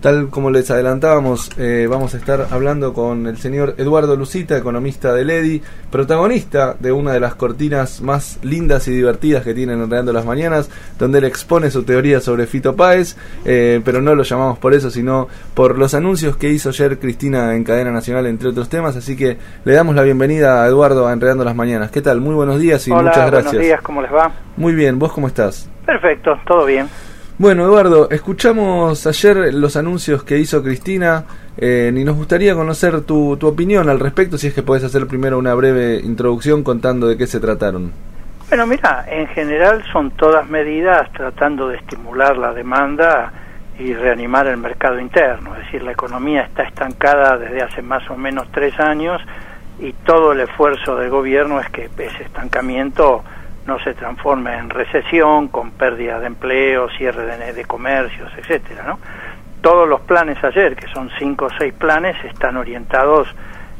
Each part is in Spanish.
Tal como les adelantábamos, eh, vamos a estar hablando con el señor Eduardo Lucita, economista de Ledi, protagonista de una de las cortinas más lindas y divertidas que tienen Enredando las Mañanas, donde él expone su teoría sobre Fito Páez, eh, pero no lo llamamos por eso, sino por los anuncios que hizo ayer Cristina en cadena nacional, entre otros temas, así que le damos la bienvenida a Eduardo a Enredando las Mañanas. ¿Qué tal? Muy buenos días y Hola, muchas gracias. buenos días, ¿cómo les va? Muy bien, ¿vos cómo estás? Perfecto, todo bien. Bueno, Eduardo, escuchamos ayer los anuncios que hizo Cristina eh, y nos gustaría conocer tu, tu opinión al respecto, si es que podés hacer primero una breve introducción contando de qué se trataron. Bueno, mira, en general son todas medidas tratando de estimular la demanda y reanimar el mercado interno. Es decir, la economía está estancada desde hace más o menos tres años y todo el esfuerzo del gobierno es que ese estancamiento no se transforme en recesión, con pérdida de empleo, cierre de, de comercios, etcétera, ¿no? Todos los planes ayer, que son cinco o seis planes, están orientados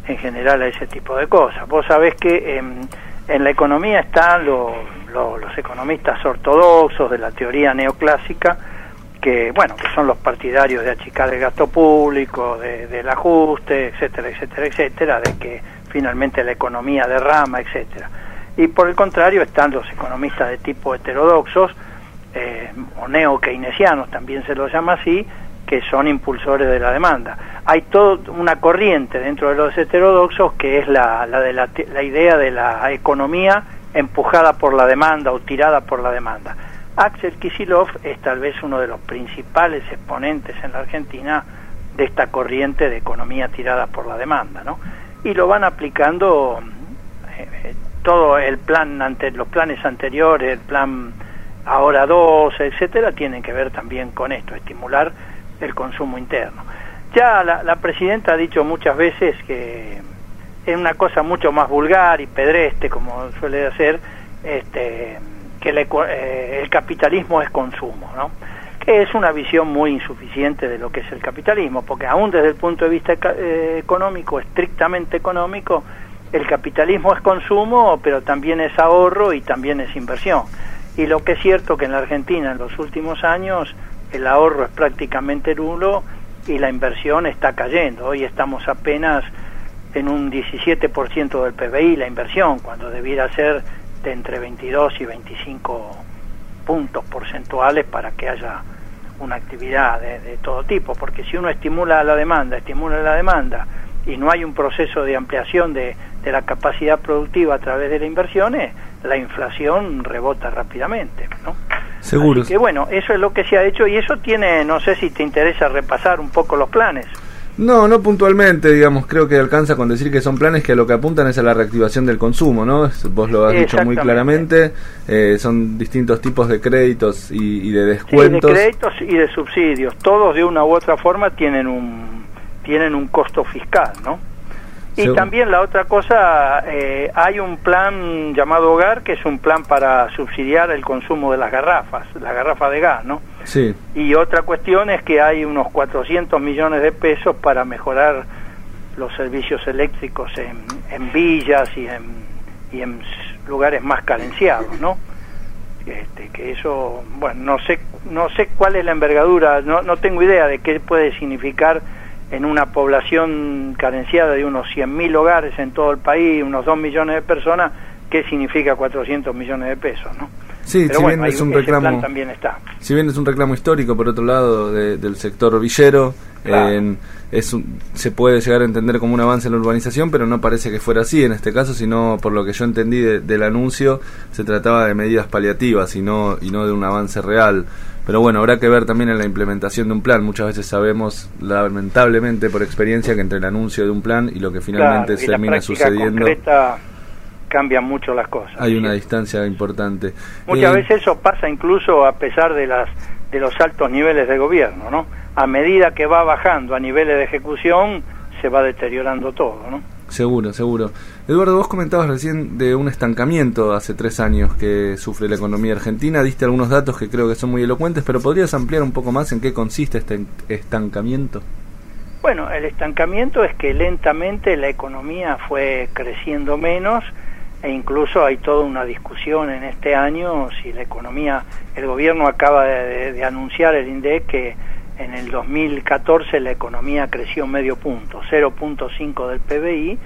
en general a ese tipo de cosas. Vos sabés que en la economía están lo- lo- los economistas ortodoxos de la teoría neoclásica, que bueno, que son los partidarios de achicar el gasto público, de- del ajuste, etcétera, etcétera, etcétera, de que finalmente la economía derrama, etcétera. Y por el contrario están los economistas de tipo heterodoxos, eh, o neo-keynesianos también se los llama así, que son impulsores de la demanda. Hay toda una corriente dentro de los heterodoxos que es la, la de la, la idea de la economía empujada por la demanda o tirada por la demanda. Axel Kisilov es tal vez uno de los principales exponentes en la Argentina de esta corriente de economía tirada por la demanda, ¿no? Y lo van aplicando eh, eh, todo el plan ante los planes anteriores, el plan ahora 2, etcétera, tienen que ver también con esto, estimular el consumo interno. Ya la, la presidenta ha dicho muchas veces que es una cosa mucho más vulgar y pedreste, como suele hacer, este, que el, eh, el capitalismo es consumo, ¿no? Que es una visión muy insuficiente de lo que es el capitalismo, porque aún desde el punto de vista eh, económico, estrictamente económico, el capitalismo es consumo, pero también es ahorro y también es inversión. Y lo que es cierto que en la Argentina en los últimos años el ahorro es prácticamente nulo y la inversión está cayendo. Hoy estamos apenas en un 17% del PBI la inversión, cuando debiera ser de entre 22 y 25 puntos porcentuales para que haya una actividad de, de todo tipo, porque si uno estimula la demanda, estimula la demanda y no hay un proceso de ampliación de, de la capacidad productiva a través de las inversiones, la inflación rebota rápidamente, ¿no? Seguro. Así que bueno, eso es lo que se ha hecho y eso tiene, no sé si te interesa repasar un poco los planes. No, no puntualmente, digamos, creo que alcanza con decir que son planes que a lo que apuntan es a la reactivación del consumo, ¿no? Vos lo has dicho muy claramente, eh, son distintos tipos de créditos y, y de Sí, de descuentos. créditos y de subsidios, todos de una u otra forma tienen un tienen un costo fiscal, ¿no? Y también la otra cosa, eh, hay un plan llamado Hogar, que es un plan para subsidiar el consumo de las garrafas, la garrafa de gas, ¿no? Sí, Y otra cuestión es que hay unos 400 millones de pesos para mejorar los servicios eléctricos en, en villas y en, y en lugares más carenciados, ¿no? Este, que eso, bueno, no sé, no sé cuál es la envergadura, no, no tengo idea de qué puede significar en una población carenciada de unos 100.000 hogares en todo el país, unos 2 millones de personas, qué significa 400 millones de pesos, ¿no? sí, Pero si bueno, bien es un reclamo, también está. si bien es un reclamo histórico por otro lado de- del sector villero, Claro. es un- se puede llegar a entender como un avance en la urbanización, pero no parece que fuera así en este caso, sino por lo que yo entendí de- del anuncio, se trataba de medidas paliativas y no, y no de un avance real. Pero bueno, habrá que ver también en la implementación de un plan. Muchas veces sabemos, lamentablemente por experiencia, que entre el anuncio de un plan y lo que finalmente Claro, y la termina práctica sucediendo concreta cambian mucho las cosas. hay una distancia importante. Muchas Eh, veces eso pasa incluso a pesar de las de los altos niveles de gobierno, ¿no? A medida que va bajando a niveles de ejecución, se va deteriorando todo, ¿no? Seguro, seguro. Eduardo, vos comentabas recién de un estancamiento hace tres años que sufre la economía argentina. Diste algunos datos que creo que son muy elocuentes, pero ¿podrías ampliar un poco más en qué consiste este estancamiento? Bueno, el estancamiento es que lentamente la economía fue creciendo menos e incluso hay toda una discusión en este año si la economía, el gobierno acaba de, anunciar el INDEC que en el 2014 la economía creció medio punto, 0.5 del PBI,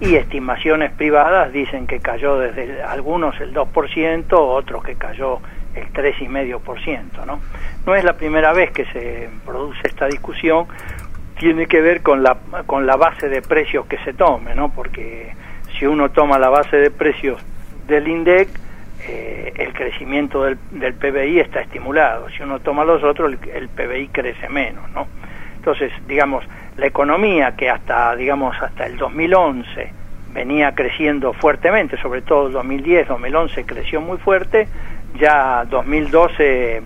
y estimaciones privadas dicen que cayó desde algunos el 2%, otros que cayó el 3,5%, ¿no? No es la primera vez que se produce esta discusión, tiene que ver con la con la base de precios que se tome, ¿no? Porque si uno toma la base de precios del INDEC, eh, el crecimiento del, del, PBI está estimulado. Si uno toma los otros, el, PBI crece menos, ¿no? Entonces, digamos, la economía que hasta, digamos, hasta el 2011 venía creciendo fuertemente, sobre todo el 2010, 2011 creció muy fuerte, ya 2012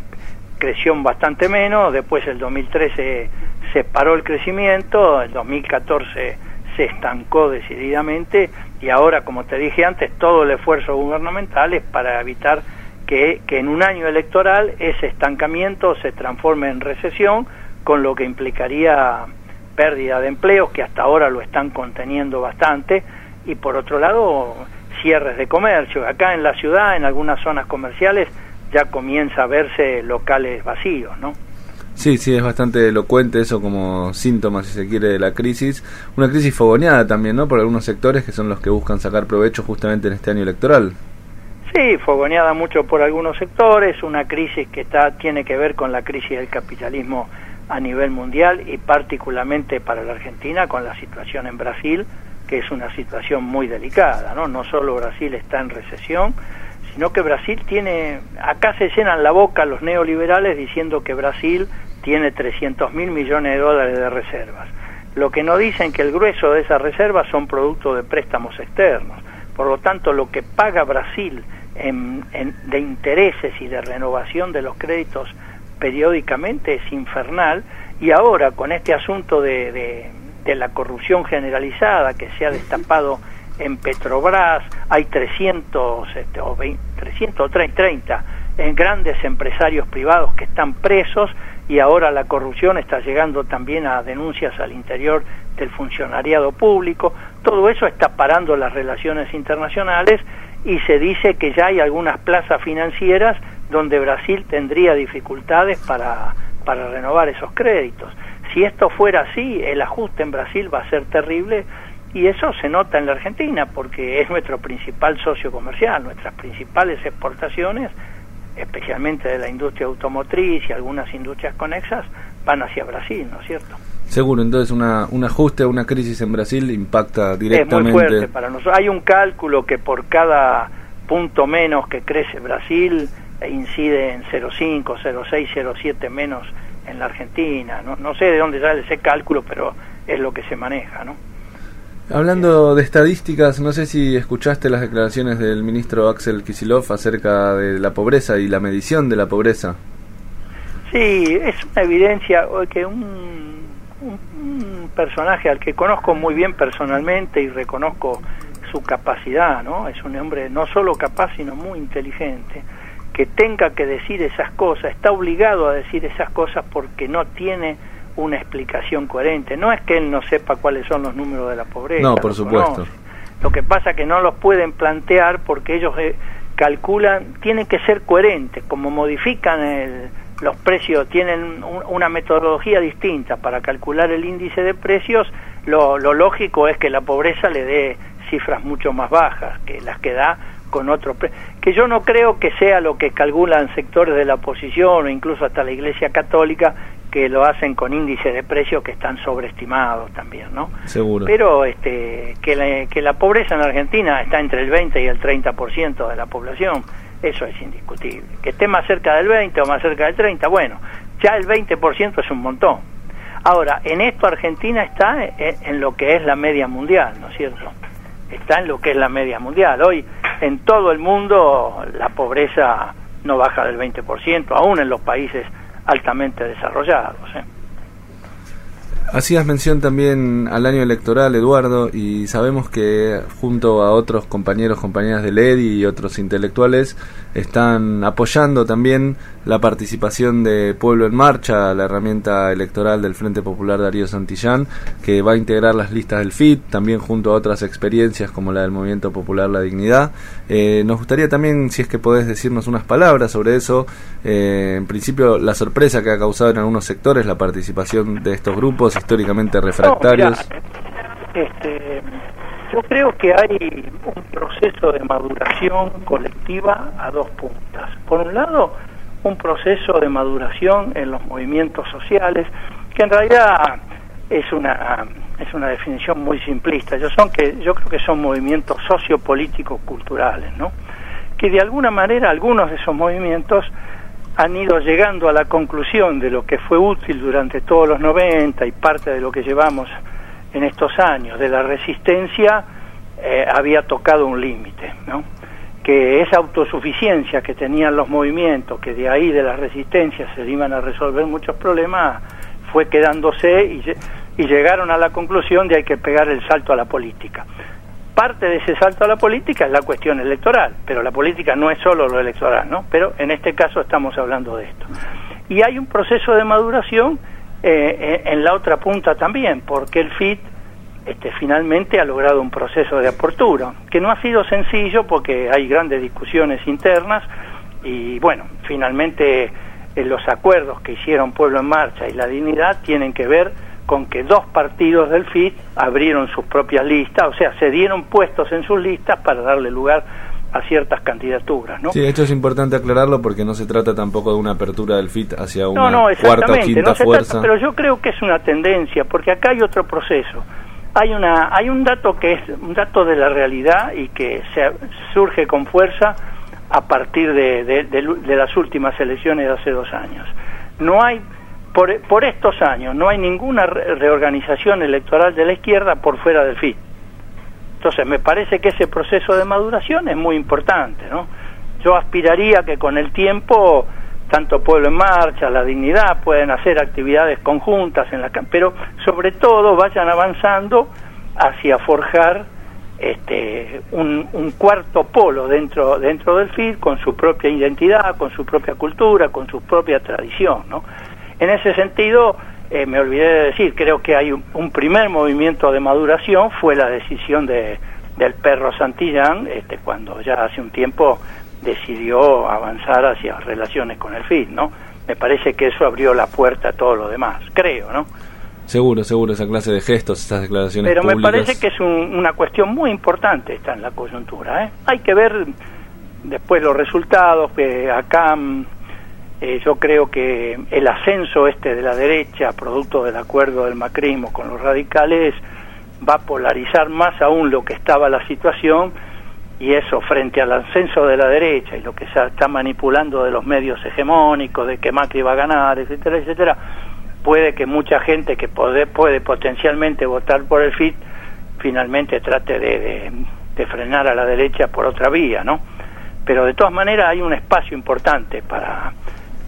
creció bastante menos, después el 2013 se paró el crecimiento, el 2014 se estancó decididamente y ahora, como te dije antes, todo el esfuerzo gubernamental es para evitar que, que en un año electoral ese estancamiento se transforme en recesión, con lo que implicaría pérdida de empleos, que hasta ahora lo están conteniendo bastante, y por otro lado, cierres de comercio. Acá en la ciudad, en algunas zonas comerciales, ya comienza a verse locales vacíos, ¿no? Sí, sí, es bastante elocuente eso como síntoma, si se quiere, de la crisis. Una crisis fogoneada también, ¿no? Por algunos sectores que son los que buscan sacar provecho justamente en este año electoral. Sí, fogoneada mucho por algunos sectores, una crisis que está, tiene que ver con la crisis del capitalismo a nivel mundial y particularmente para la Argentina con la situación en Brasil, que es una situación muy delicada, ¿no? No solo Brasil está en recesión, sino que Brasil tiene, acá se llenan la boca los neoliberales diciendo que Brasil tiene 300 mil millones de dólares de reservas. Lo que no dicen que el grueso de esas reservas son producto de préstamos externos. Por lo tanto, lo que paga Brasil en, de intereses y de renovación de los créditos periódicamente es infernal y ahora con este asunto de, de la corrupción generalizada que se ha destapado en Petrobras hay 300 este, o 330 en grandes empresarios privados que están presos y ahora la corrupción está llegando también a denuncias al interior del funcionariado público. Todo eso está parando las relaciones internacionales y se dice que ya hay algunas plazas financieras donde Brasil tendría dificultades para, para renovar esos créditos. Si esto fuera así, el ajuste en Brasil va a ser terrible y eso se nota en la Argentina porque es nuestro principal socio comercial, nuestras principales exportaciones, especialmente de la industria automotriz y algunas industrias conexas, van hacia Brasil, ¿no es cierto? Seguro, entonces una, un ajuste a una crisis en Brasil impacta directamente. Es muy fuerte para nosotros. Hay un cálculo que por cada punto menos que crece Brasil incide en 0,5, 0,6, 0,7 menos en la Argentina. No, no sé de dónde sale ese cálculo, pero es lo que se maneja, ¿no? Hablando de estadísticas, no sé si escuchaste las declaraciones del ministro Axel Kisilov acerca de la pobreza y la medición de la pobreza. Sí, es una evidencia que un, un, personaje al que conozco muy bien personalmente y reconozco su capacidad, ¿no? Es un hombre no solo capaz, sino muy inteligente, que tenga que decir esas cosas, está obligado a decir esas cosas porque no tiene una explicación coherente. No es que él no sepa cuáles son los números de la pobreza. No, por supuesto. Lo que pasa es que no los pueden plantear porque ellos eh, calculan, tienen que ser coherentes, como modifican el, los precios, tienen una metodología distinta para calcular el índice de precios, lo, lo lógico es que la pobreza le dé cifras mucho más bajas que las que da con otro que yo no creo que sea lo que calculan sectores de la oposición o incluso hasta la Iglesia Católica que lo hacen con índices de precios que están sobreestimados también, ¿no? Seguro. Pero este, que, la, que la pobreza en Argentina está entre el 20 y el 30% de la población, eso es indiscutible. Que esté más cerca del 20 o más cerca del 30, bueno, ya el 20% es un montón. Ahora, en esto Argentina está en lo que es la media mundial, ¿no es cierto? Está en lo que es la media mundial. Hoy en todo el mundo la pobreza no baja del 20%, aún en los países altamente desarrollados. ¿eh? Hacías mención también al año electoral, Eduardo, y sabemos que junto a otros compañeros, compañeras de EDI y otros intelectuales están apoyando también la participación de Pueblo en Marcha, la herramienta electoral del Frente Popular Darío Santillán, que va a integrar las listas del FIT, también junto a otras experiencias como la del Movimiento Popular La Dignidad. Eh, nos gustaría también, si es que podés decirnos unas palabras sobre eso, eh, en principio la sorpresa que ha causado en algunos sectores la participación de estos grupos históricamente refractarios? este, yo creo que hay un proceso de maduración colectiva a dos puntas. Por un lado, un proceso de maduración en los movimientos sociales, que en realidad es una es una definición muy simplista. Yo son que yo creo que son movimientos sociopolíticos culturales, ¿no? Que de alguna manera algunos de esos movimientos han ido llegando a la conclusión de lo que fue útil durante todos los 90 y parte de lo que llevamos en estos años de la resistencia eh, había tocado un límite, ¿no? que esa autosuficiencia que tenían los movimientos, que de ahí de la resistencia se iban a resolver muchos problemas, fue quedándose y, y llegaron a la conclusión de hay que pegar el salto a la política parte de ese salto a la política es la cuestión electoral, pero la política no es solo lo electoral, ¿no? Pero en este caso estamos hablando de esto. Y hay un proceso de maduración eh, eh, en la otra punta también, porque el FIT este, finalmente ha logrado un proceso de apertura, que no ha sido sencillo porque hay grandes discusiones internas y bueno, finalmente eh, los acuerdos que hicieron Pueblo en Marcha y la Dignidad tienen que ver con que dos partidos del FIT abrieron sus propias listas, o sea, se dieron puestos en sus listas para darle lugar a ciertas candidaturas, ¿no? Sí, esto es importante aclararlo porque no se trata tampoco de una apertura del FIT hacia una cuarta o quinta fuerza. pero yo creo que es una tendencia, porque acá hay otro proceso. Hay una hay un dato que es un dato de la realidad y que se, surge con fuerza a partir de, de las últimas elecciones de hace dos años. No hay por, por estos años no hay ninguna reorganización electoral de la izquierda por fuera del FIT. Entonces, me parece que ese proceso de maduración es muy importante, ¿no? Yo aspiraría que con el tiempo tanto Pueblo en Marcha, La Dignidad pueden hacer actividades conjuntas en la pero sobre todo vayan avanzando hacia forjar este, un, un, cuarto polo dentro dentro del FIT con su propia identidad, con su propia cultura, con su propia tradición, ¿no? En ese sentido, eh, me olvidé de decir, creo que hay un, primer movimiento de maduración, fue la decisión de, del perro Santillán, este, cuando ya hace un tiempo decidió avanzar hacia relaciones con el FIT, ¿no? Me parece que eso abrió la puerta a todo lo demás, creo, ¿no? Seguro, seguro, esa clase de gestos, esas declaraciones Pero me parece que es una cuestión muy importante esta en la coyuntura, ¿eh? Hay que ver después los resultados, que acá mm, eh, yo creo que el ascenso este de la derecha, producto del acuerdo del macrismo con los radicales, va a polarizar más aún lo que estaba la situación y eso frente al ascenso de la derecha y lo que se está manipulando de los medios hegemónicos, de que Macri va a ganar, etcétera, etcétera, puede que mucha gente que puede, puede potencialmente votar por el FIT finalmente trate de, de frenar a la derecha por otra vía, ¿no? Pero de todas maneras hay un espacio importante para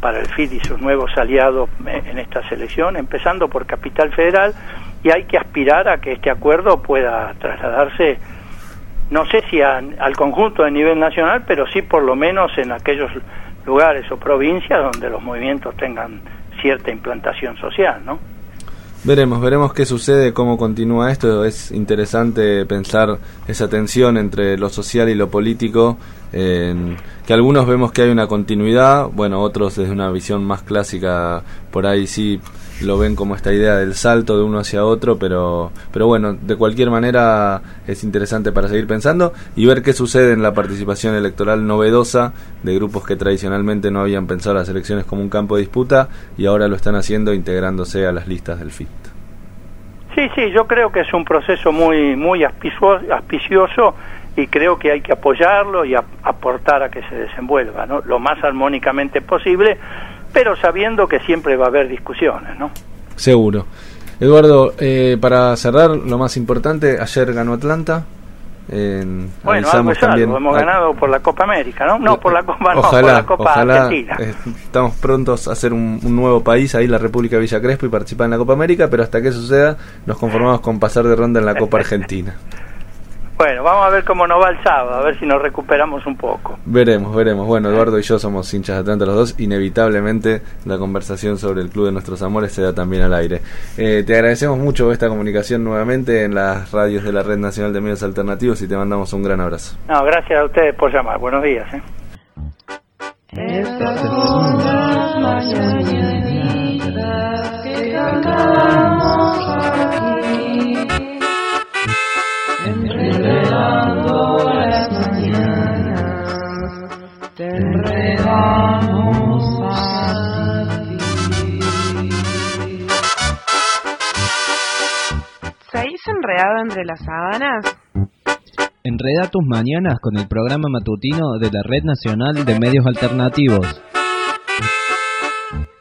para el FID y sus nuevos aliados en esta selección, empezando por Capital Federal, y hay que aspirar a que este acuerdo pueda trasladarse, no sé si al conjunto de nivel nacional, pero sí por lo menos en aquellos lugares o provincias donde los movimientos tengan cierta implantación social, ¿no? Veremos, veremos qué sucede, cómo continúa esto. Es interesante pensar esa tensión entre lo social y lo político que algunos vemos que hay una continuidad, bueno, otros desde una visión más clásica, por ahí sí lo ven como esta idea del salto de uno hacia otro, pero, pero bueno, de cualquier manera es interesante para seguir pensando y ver qué sucede en la participación electoral novedosa de grupos que tradicionalmente no habían pensado las elecciones como un campo de disputa y ahora lo están haciendo integrándose a las listas del FIT. Sí, sí, yo creo que es un proceso muy, muy auspicioso y creo que hay que apoyarlo y aportar a que se desenvuelva ¿no? lo más armónicamente posible, pero sabiendo que siempre va a haber discusiones. ¿no? Seguro. Eduardo, eh, para cerrar, lo más importante, ayer ganó Atlanta. En, Bueno, algo es algo. también. hemos Ah, ganado por la Copa América, ¿no? No, por la Copa, no, por Ojalá, la Copa ojalá. Argentina. eh, estamos prontos a hacer un, un nuevo país, ahí la República Villa Crespo, y participar en la Copa América, pero hasta que eso suceda, nos conformamos con pasar de ronda en la Copa Argentina. Bueno, vamos a ver cómo nos va el sábado, a ver si nos recuperamos un poco. Veremos, veremos. Bueno, Eduardo y yo somos hinchas de Atlanta los dos. Inevitablemente la conversación sobre el Club de Nuestros Amores se da también al aire. Eh, te agradecemos mucho esta comunicación nuevamente en las radios de la Red Nacional de Medios Alternativos y te mandamos un gran abrazo. No, gracias a ustedes por llamar. Buenos días. ¿eh? Estas son las mañanitas que cantamos aquí, enredado entre las sábanas? Enreda tus mañanas con el programa matutino de la Red Nacional de Medios Alternativos.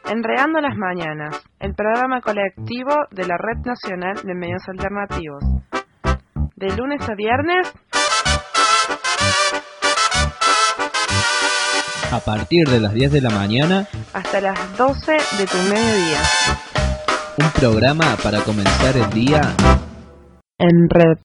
Enredando las mañanas, el programa colectivo de la Red Nacional de Medios Alternativos. De lunes a viernes, A partir de las 10 de la mañana, hasta las 12 de tu mediodía. un programa para comenzar el día En red.